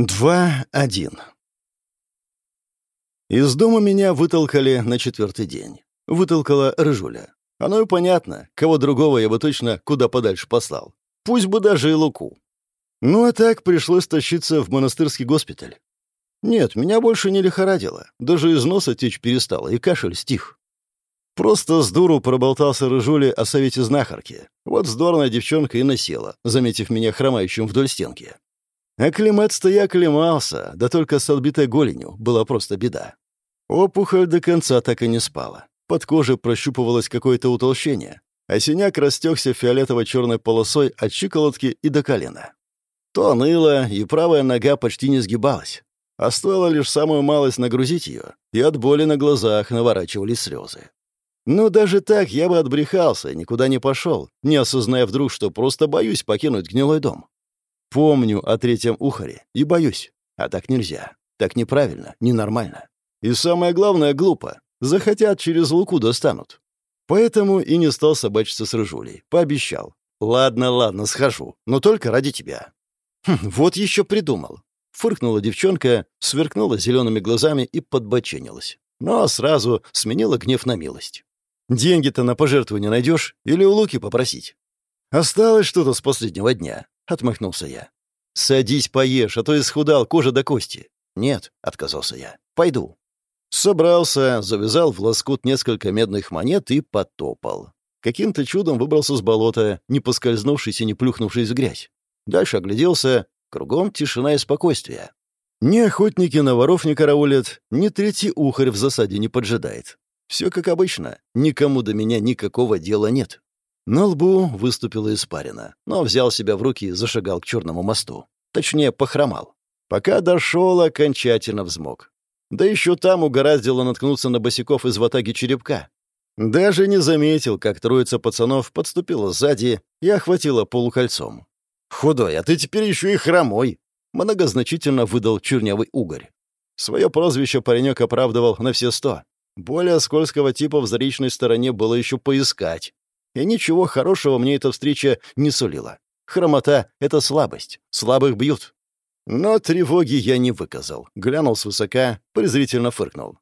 2.1 Из дома меня вытолкали на четвертый день. Вытолкала Рыжуля. Оно и понятно, кого другого я бы точно куда подальше послал. Пусть бы даже и Луку. Ну а так пришлось тащиться в монастырский госпиталь. Нет, меня больше не лихорадило. Даже из носа течь перестало, и кашель стих. Просто с дуру проболтался Рыжули о совете знахарки. Вот здорово девчонка и насела, заметив меня хромающим вдоль стенки. Оклематься-то я оклемался, да только с отбитой голенью была просто беда. Опухоль до конца так и не спала. Под кожей прощупывалось какое-то утолщение, а синяк растекся фиолетово-черной полосой от щиколотки и до колена. То ныло, и правая нога почти не сгибалась. А стоило лишь самую малость нагрузить ее, и от боли на глазах наворачивались слезы. Но даже так я бы отбрехался и никуда не пошел, не осознав вдруг, что просто боюсь покинуть гнилой дом. Помню о третьем ухаре и боюсь. А так нельзя. Так неправильно, ненормально. И самое главное, глупо. Захотят, через луку достанут. Поэтому и не стал собачиться с Рыжулей. Пообещал. «Ладно, ладно, схожу. Но только ради тебя». Хм, «Вот еще придумал». Фыркнула девчонка, сверкнула зелеными глазами и подбоченилась. Но сразу сменила гнев на милость. «Деньги-то на пожертвование найдешь? Или у Луки попросить?» «Осталось что-то с последнего дня отмахнулся я. «Садись, поешь, а то исхудал, кожа до кости». «Нет», — отказался я. «Пойду». Собрался, завязал в лоскут несколько медных монет и потопал. Каким-то чудом выбрался с болота, не поскользнувшись и не плюхнувшись в грязь. Дальше огляделся, кругом тишина и спокойствие. Ни охотники на воров не караулят, ни третий ухарь в засаде не поджидает. Все как обычно, никому до меня никакого дела нет. На лбу выступила испарина, но взял себя в руки и зашагал к черному мосту. Точнее, похромал. Пока дошел, окончательно взмок. Да еще там угораздило наткнуться на босиков из ватаги черепка. Даже не заметил, как троица пацанов подступила сзади и охватила полукольцом. «Худой, а ты теперь еще и хромой!» Многозначительно выдал чернявый угорь. Свое прозвище паренек оправдывал на все сто. Более скользкого типа в заречной стороне было еще поискать. И ничего хорошего мне эта встреча не сулила. Хромота — это слабость. Слабых бьют. Но тревоги я не выказал. Глянул свысока, презрительно фыркнул.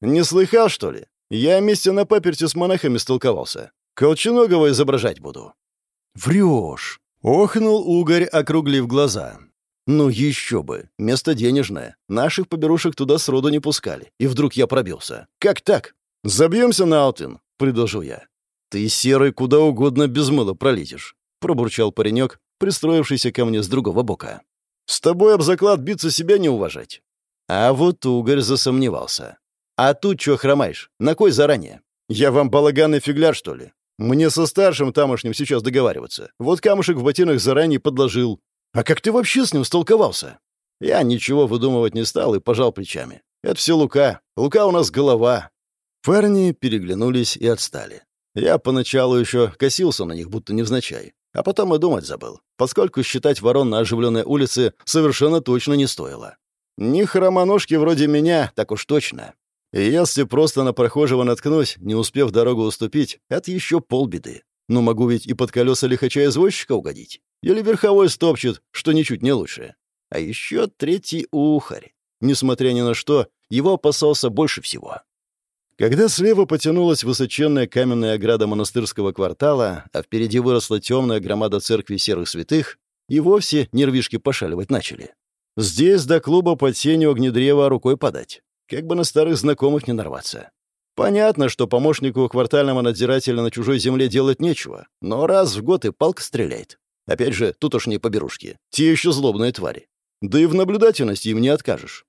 «Не слыхал, что ли? Я вместе на паперте с монахами столковался. Колченогого изображать буду». «Врешь!» — охнул угорь, округлив глаза. «Ну еще бы! Место денежное. Наших поберушек туда сроду не пускали. И вдруг я пробился. Как так? Забьемся на Алтын!» — предложил я. «Ты, серый, куда угодно без мыла пролетишь», — пробурчал паренек, пристроившийся ко мне с другого бока. «С тобой об заклад биться себя не уважать». А вот угорь засомневался. «А тут чё хромаешь? На кой заранее? Я вам балаганный фигляр, что ли? Мне со старшим тамошним сейчас договариваться. Вот камушек в ботинах заранее подложил. А как ты вообще с ним столковался?» Я ничего выдумывать не стал и пожал плечами. «Это все Лука. Лука у нас голова». Парни переглянулись и отстали. Я поначалу еще косился на них, будто невзначай, а потом и думать забыл, поскольку считать ворон на оживленной улице совершенно точно не стоило. Не хромоножки вроде меня, так уж точно. И если просто на прохожего наткнусь, не успев дорогу уступить, это еще полбеды. Но могу ведь и под колеса лихача-извозчика угодить. Или верховой стопчет, что ничуть не лучше. А еще третий ухарь. Несмотря ни на что, его опасался больше всего. Когда слева потянулась высоченная каменная ограда монастырского квартала, а впереди выросла темная громада церкви серых святых, и вовсе нервишки пошаливать начали. Здесь до клуба под сенью огнедрева рукой подать. Как бы на старых знакомых не нарваться. Понятно, что помощнику квартального надзирателя на чужой земле делать нечего, но раз в год и палка стреляет. Опять же, тут уж не поберушки. Те еще злобные твари. Да и в наблюдательности им не откажешь.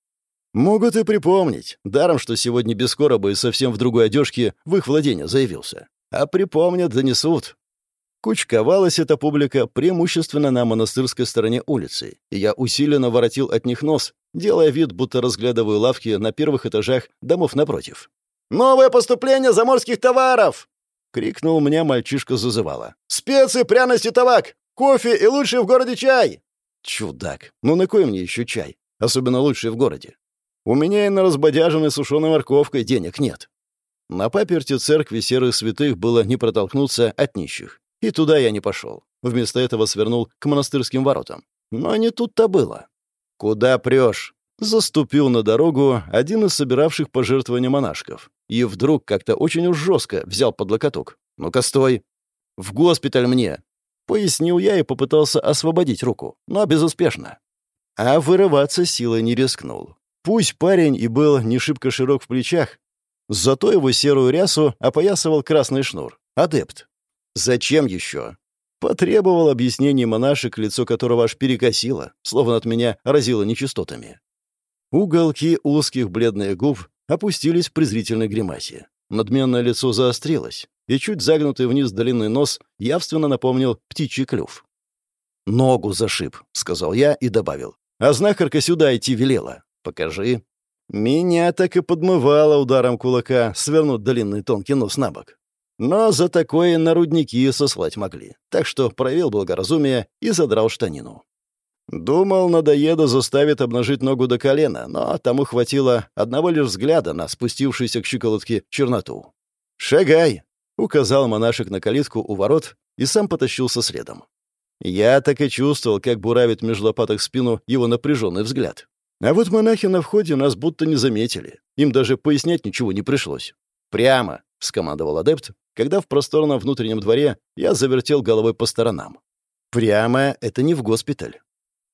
Могут и припомнить. Даром, что сегодня без короба и совсем в другой одежке в их владение заявился. А припомнят, донесут. Кучковалась эта публика преимущественно на монастырской стороне улицы, и я усиленно воротил от них нос, делая вид, будто разглядываю лавки на первых этажах домов напротив. «Новое поступление заморских товаров!» — крикнул мне мальчишка зазывала. «Специи, пряности, табак! Кофе и лучший в городе чай!» Чудак, ну на кой мне еще чай? Особенно лучший в городе. У меня и на разбодяженной сушеной морковкой денег нет. На паперте церкви серых святых было не протолкнуться от нищих. И туда я не пошел. Вместо этого свернул к монастырским воротам. Но не тут-то было. «Куда прешь?» Заступил на дорогу один из собиравших пожертвования монашков. И вдруг как-то очень уж жестко взял под локоток. «Ну-ка, стой!» «В госпиталь мне!» Пояснил я и попытался освободить руку, но безуспешно. А вырываться силой не рискнул. Пусть парень и был не шибко широк в плечах, зато его серую рясу опоясывал красный шнур. Адепт. Зачем еще? Потребовал объяснений монашек, лицо которого аж перекосило, словно от меня разило нечистотами. Уголки узких бледных губ опустились в презрительной гримасе. Надменное лицо заострилось, и чуть загнутый вниз длинный нос явственно напомнил птичий клюв. «Ногу зашиб», — сказал я и добавил. «А знахарка сюда идти велела. Покажи». Меня так и подмывало ударом кулака свернуть длинный тонкий нос на бок. Но за такое на рудники сослать могли, так что проявил благоразумие и задрал штанину. Думал, надоеда заставит обнажить ногу до колена, но тому хватило одного лишь взгляда на спустившуюся к щиколотке черноту. «Шагай!» — указал монашек на калитку у ворот и сам потащился следом. Я так и чувствовал, как буравит между лопаток спину его напряженный взгляд. А вот монахи на входе нас будто не заметили. Им даже пояснять ничего не пришлось. «Прямо!» — скомандовал адепт, когда в просторном внутреннем дворе я завертел головой по сторонам. «Прямо — это не в госпиталь.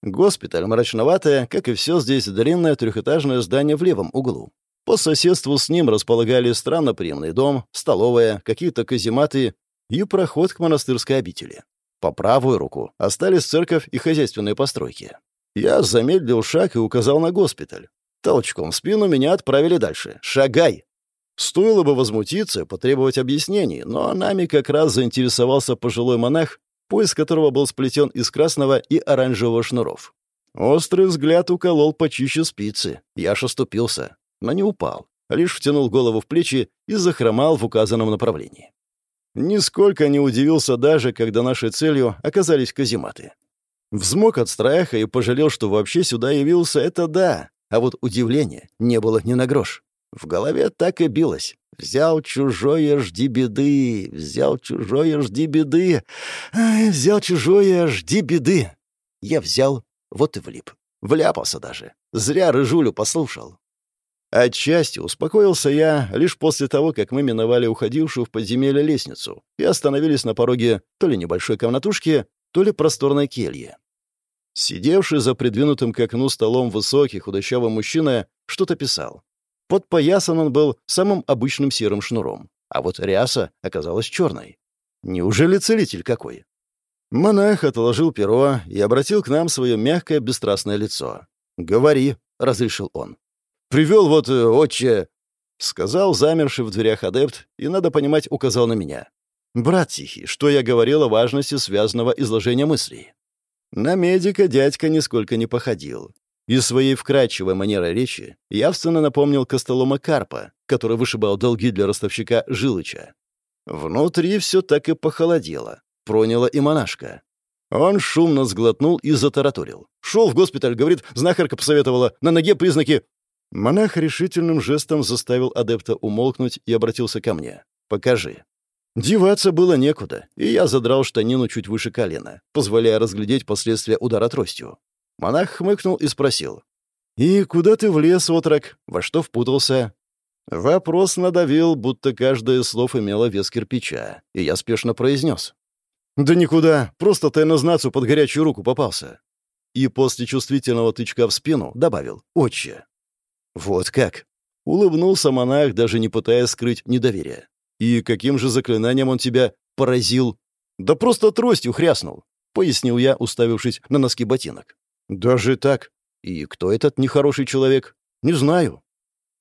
Госпиталь мрачноватое, как и все здесь, длинное трехэтажное здание в левом углу. По соседству с ним располагали странноприемный дом, столовая, какие-то казематы и проход к монастырской обители. По правую руку остались церковь и хозяйственные постройки. Я замедлил шаг и указал на госпиталь. Толчком в спину меня отправили дальше. «Шагай!» Стоило бы возмутиться, потребовать объяснений, но нами как раз заинтересовался пожилой монах пояс которого был сплетен из красного и оранжевого шнуров. Острый взгляд уколол почище спицы. Я ж оступился, но не упал, лишь втянул голову в плечи и захромал в указанном направлении. Нисколько не удивился даже, когда нашей целью оказались казематы. Взмок от страха и пожалел, что вообще сюда явился, это да, а вот удивления не было ни на грош. В голове так и билось. «Взял чужое, жди беды! Взял чужое, жди беды! Ай, взял чужое, жди беды!» Я взял, вот и влип. Вляпался даже. Зря рыжулю послушал. Отчасти успокоился я лишь после того, как мы миновали уходившую в подземелье лестницу и остановились на пороге то ли небольшой комнатушки, то ли просторной кельи. Сидевший за придвинутым к окну столом высокий худощавый мужчина что-то писал. Подпоясан он был самым обычным серым шнуром, а вот ряса оказалась черной. Неужели целитель какой? Монах отложил перо и обратил к нам свое мягкое, бесстрастное лицо. «Говори», — разрешил он. «Привел вот, э, отче...» — сказал замерший в дверях адепт, и, надо понимать, указал на меня. «Брат Тихий, что я говорил о важности связанного изложения мыслей?» На медика дядька нисколько не походил. И своей вкрадчивой манерой речи явственно напомнил Костолома Карпа, который вышибал долги для ростовщика Жилыча. Внутри все так и похолодело. Проняла и монашка. Он шумно сглотнул и затараторил. «Шел в госпиталь, — говорит, — знахарка посоветовала. На ноге признаки...» Монах решительным жестом заставил адепта умолкнуть и обратился ко мне. «Покажи». Деваться было некуда, и я задрал штанину чуть выше колена, позволяя разглядеть последствия удара тростью. Монах хмыкнул и спросил. «И куда ты влез, отрок? Во что впутался?» Вопрос надавил, будто каждое слово имело вес кирпича, и я спешно произнес. «Да никуда, просто тайнознацу под горячую руку попался». И после чувствительного тычка в спину добавил «Отче». «Вот как?» — улыбнулся монах, даже не пытаясь скрыть недоверие. «И каким же заклинанием он тебя поразил?» «Да просто тростью хряснул», — пояснил я, уставившись на носки ботинок. «Даже так? И кто этот нехороший человек? Не знаю».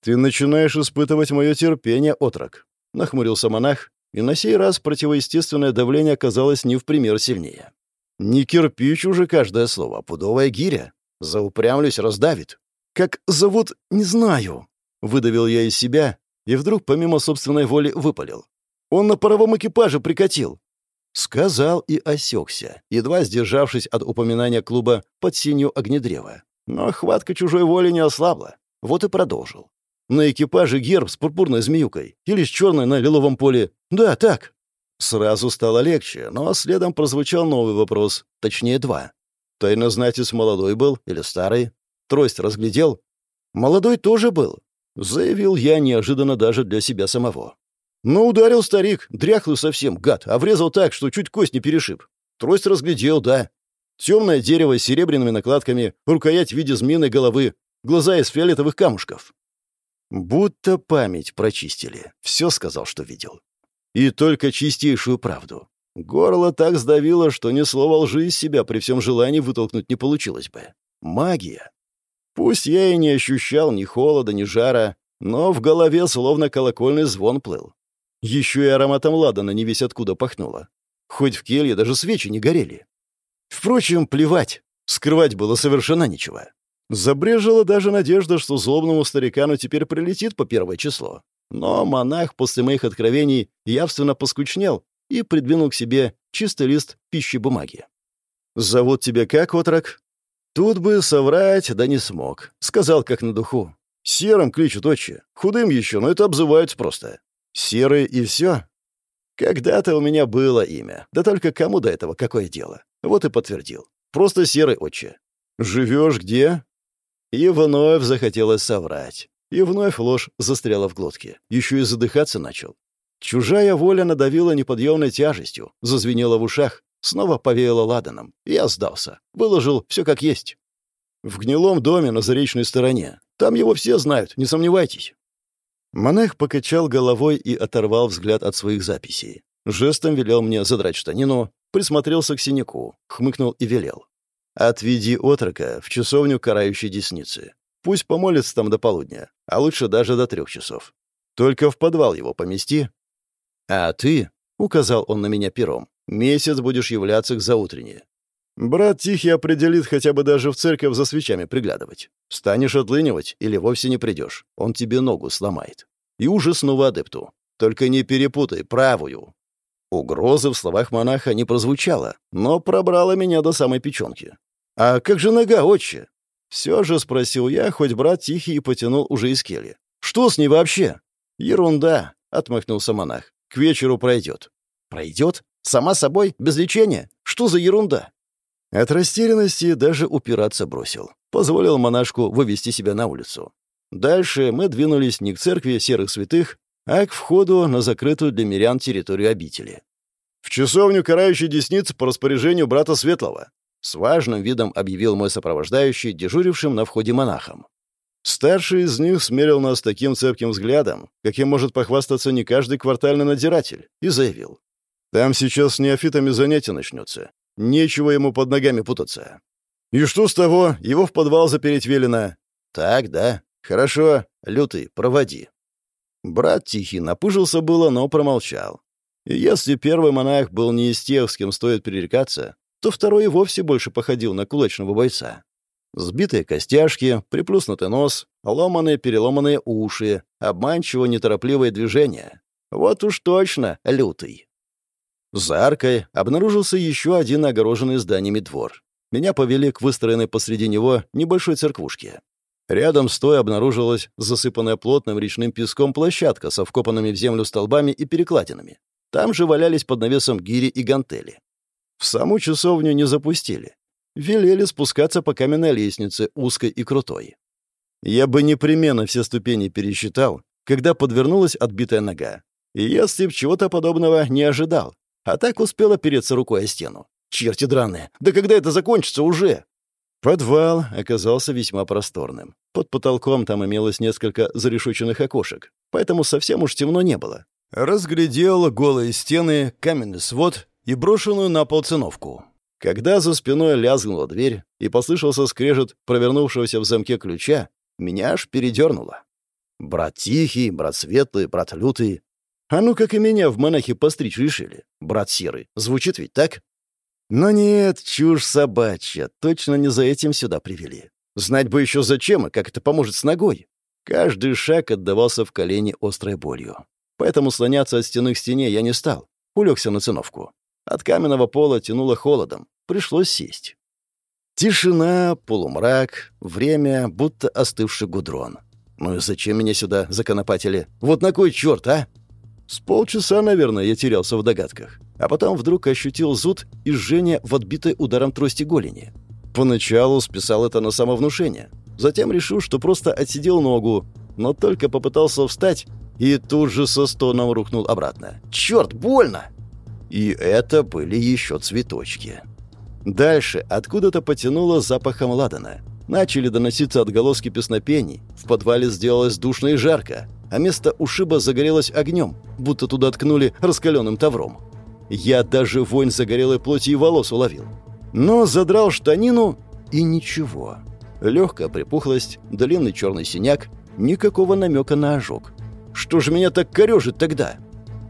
«Ты начинаешь испытывать мое терпение, отрок», — нахмурился монах, и на сей раз противоестественное давление оказалось не в пример сильнее. «Не кирпич уже каждое слово, а пудовая гиря. Заупрямлюсь, раздавит. Как зовут, не знаю», — выдавил я из себя, и вдруг помимо собственной воли выпалил. «Он на паровом экипаже прикатил. Сказал и осекся, едва сдержавшись от упоминания клуба под синюю огнедрева. Но хватка чужой воли не ослабла. Вот и продолжил. На экипаже герб с пурпурной змеюкой или с черной на лиловом поле. Да, так. Сразу стало легче, но следом прозвучал новый вопрос, точнее два. Тайнознатец молодой был или старый? Трость разглядел. Молодой тоже был, заявил я неожиданно даже для себя самого. Ну, ударил старик, дряхлый совсем, гад, а врезал так, что чуть кость не перешиб. Трость разглядел, да. Темное дерево с серебряными накладками, рукоять в виде змеиной головы, глаза из фиолетовых камушков. Будто память прочистили. Все сказал, что видел. И только чистейшую правду. Горло так сдавило, что ни слова лжи из себя при всем желании вытолкнуть не получилось бы. Магия. Пусть я и не ощущал ни холода, ни жара, но в голове словно колокольный звон плыл. Еще и ароматом ладана не весь откуда пахнуло. Хоть в келье даже свечи не горели. Впрочем, плевать. Скрывать было совершенно нечего. Забрежила даже надежда, что злобному старикану теперь прилетит по первое число. Но монах после моих откровений явственно поскучнел и придвинул к себе чистый лист пищи бумаги. «Зовут тебя как, отрок?» Тут бы соврать, да не смог. Сказал как на духу. Серым кличут отче. Худым еще, но это обзываются просто. Серый и все. Когда-то у меня было имя. Да только кому до этого какое дело? Вот и подтвердил. Просто серый отче. Живешь где? И вновь захотелось соврать. И вновь ложь застряла в глотке. Еще и задыхаться начал. Чужая воля надавила неподъемной тяжестью, зазвенела в ушах, снова повеяло ладаном. Я сдался. Выложил все как есть. В гнилом доме на заречной стороне. Там его все знают, не сомневайтесь. Монах покачал головой и оторвал взгляд от своих записей. Жестом велел мне задрать штанину, присмотрелся к синяку, хмыкнул и велел. Отведи отрока в часовню карающей десницы. Пусть помолится там до полудня, а лучше даже до трех часов. Только в подвал его помести. А ты, — указал он на меня пером, — месяц будешь являться к заутренне. Брат Тихий определит хотя бы даже в церковь за свечами приглядывать. Станешь отлынивать или вовсе не придешь. Он тебе ногу сломает. И уже снова адепту. Только не перепутай правую. Угрозы в словах монаха не прозвучало, но пробрала меня до самой печенки. «А как же нога, отче?» Все же спросил я, хоть брат тихий потянул уже из кельи. «Что с ней вообще?» «Ерунда», — отмахнулся монах. «К вечеру пройдет». «Пройдет? Сама собой? Без лечения? Что за ерунда?» От растерянности даже упираться бросил. Позволил монашку вывести себя на улицу. Дальше мы двинулись не к церкви серых святых, а к входу на закрытую для мирян территорию обители. «В часовню карающей десницы по распоряжению брата Светлого», с важным видом объявил мой сопровождающий, дежурившим на входе монахом. Старший из них смерил нас таким цепким взглядом, каким может похвастаться не каждый квартальный надзиратель, и заявил. «Там сейчас с неофитами занятия начнется. Нечего ему под ногами путаться». «И что с того? Его в подвал запереть велено». «Так, да. Хорошо. Лютый, проводи». Брат Тихий напыжился было, но промолчал. И если первый монах был не из тех, с кем стоит перерекаться, то второй и вовсе больше походил на кулачного бойца. Сбитые костяшки, приплюснутый нос, ломаные переломанные уши, обманчиво неторопливые движения. Вот уж точно лютый. За аркой обнаружился еще один огороженный зданиями двор. Меня повели к выстроенной посреди него небольшой церквушке. Рядом с той обнаружилась засыпанная плотным речным песком площадка со вкопанными в землю столбами и перекладинами. Там же валялись под навесом гири и гантели. В саму часовню не запустили. Велели спускаться по каменной лестнице, узкой и крутой. Я бы непременно все ступени пересчитал, когда подвернулась отбитая нога. И если б чего-то подобного не ожидал, а так успела опереться рукой о стену. Черти драные, да когда это закончится уже? Подвал оказался весьма просторным. Под потолком там имелось несколько зарешоченных окошек, поэтому совсем уж темно не было. Разглядел голые стены, каменный свод и брошенную на пол циновку. Когда за спиной лязгнула дверь и послышался скрежет провернувшегося в замке ключа, меня аж передернуло. Брат Тихий, брат Светлый, брат Лютый. А ну, как и меня в монахи постричь решили. Брат Серый. Звучит ведь так? Но нет, чушь собачья. Точно не за этим сюда привели. Знать бы еще зачем и как это поможет с ногой. Каждый шаг отдавался в колени острой болью. Поэтому слоняться от стены к стене я не стал. Улегся на циновку. От каменного пола тянуло холодом. Пришлось сесть. Тишина, полумрак, время, будто остывший гудрон. Ну и зачем меня сюда законопатили? Вот на кой черт, а? С полчаса, наверное, я терялся в догадках а потом вдруг ощутил зуд и жжение в отбитой ударом трости голени. Поначалу списал это на самовнушение. Затем решил, что просто отсидел ногу, но только попытался встать и тут же со стоном рухнул обратно. «Черт, больно!» И это были еще цветочки. Дальше откуда-то потянуло запахом ладана. Начали доноситься отголоски песнопений. В подвале сделалось душно и жарко, а место ушиба загорелось огнем, будто туда ткнули раскаленным тавром. Я даже вонь загорелой плоти и волос уловил. Но задрал штанину и ничего. Легкая припухлость, длинный черный синяк, никакого намека на ожог. Что же меня так корежит тогда?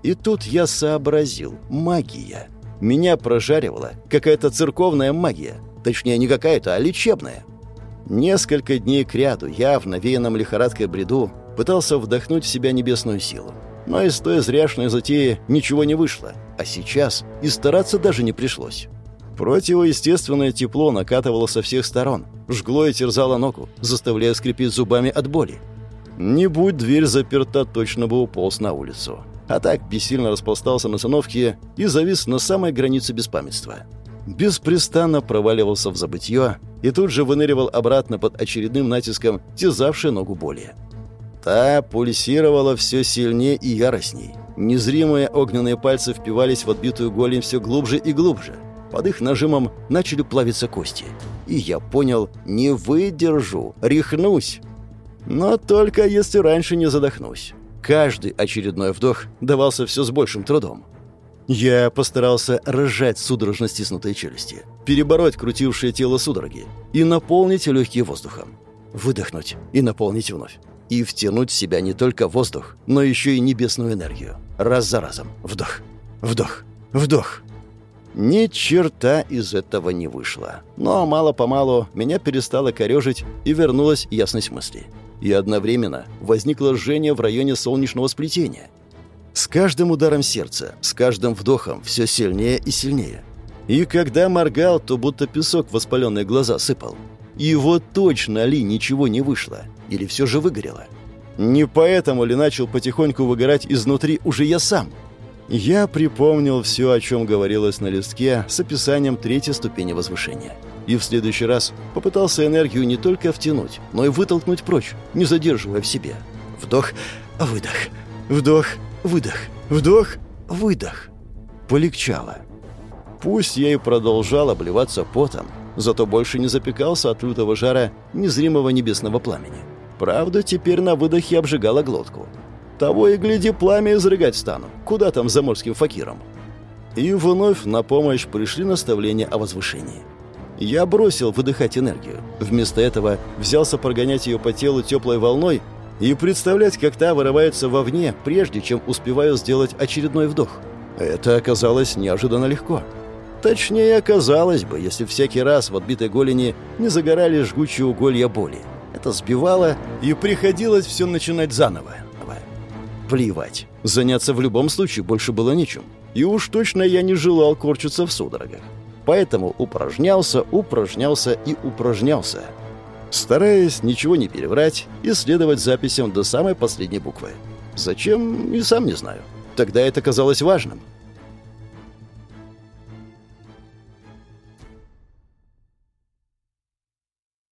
И тут я сообразил. Магия. Меня прожаривала какая-то церковная магия. Точнее, не какая-то, а лечебная. Несколько дней кряду я в навеянном лихорадкой бреду пытался вдохнуть в себя небесную силу. Но из той зряшной затеи ничего не вышло. А сейчас и стараться даже не пришлось. Противоестественное тепло накатывало со всех сторон, жгло и терзало ногу, заставляя скрипеть зубами от боли. Не будь дверь заперта, точно бы уполз на улицу. А так бессильно распластался на циновке и завис на самой границе беспамятства. Беспрестанно проваливался в забытье и тут же выныривал обратно под очередным натиском тязавшей ногу боли. Та пульсировала все сильнее и яростней. Незримые огненные пальцы впивались в отбитую голень все глубже и глубже. Под их нажимом начали плавиться кости. И я понял, не выдержу, рехнусь. Но только если раньше не задохнусь. Каждый очередной вдох давался все с большим трудом. Я постарался разжать судорожно стиснутые челюсти, перебороть крутившее тело судороги и наполнить легкие воздухом. Выдохнуть и наполнить вновь. И втянуть в себя не только воздух, но еще и небесную энергию. Раз за разом. Вдох. Вдох. Вдох. Ни черта из этого не вышло. Но мало-помалу меня перестало корежить и вернулась ясность мысли и одновременно возникло жжение в районе солнечного сплетения. С каждым ударом сердца, с каждым вдохом все сильнее и сильнее. И когда моргал, то будто песок в воспаленные глаза сыпал. И вот точно ли ничего не вышло? Или все же выгорело? Не поэтому ли начал потихоньку выгорать изнутри уже я сам? Я припомнил все, о чем говорилось на листке с описанием третьей ступени возвышения и в следующий раз попытался энергию не только втянуть, но и вытолкнуть прочь, не задерживая в себе. Вдох, выдох, вдох, выдох, вдох, выдох. Полегчало. Пусть я и продолжал обливаться потом, зато больше не запекался от лютого жара незримого небесного пламени. Правда, теперь на выдохе обжигала глотку. Того и гляди, пламя изрыгать стану. Куда там заморским факиром? И вновь на помощь пришли наставления о возвышении. Я бросил выдыхать энергию. Вместо этого взялся прогонять ее по телу теплой волной и представлять, как та вырывается вовне, прежде чем успеваю сделать очередной вдох. Это оказалось неожиданно легко. Точнее, оказалось бы, если всякий раз в отбитой голени не загорали жгучие уголья боли. Это сбивало, и приходилось все начинать заново. Плевать. Заняться в любом случае больше было нечем. И уж точно я не желал корчиться в судорогах. Поэтому упражнялся, упражнялся и упражнялся, стараясь ничего не переврать и следовать записям до самой последней буквы. Зачем, и сам не знаю. Тогда это казалось важным.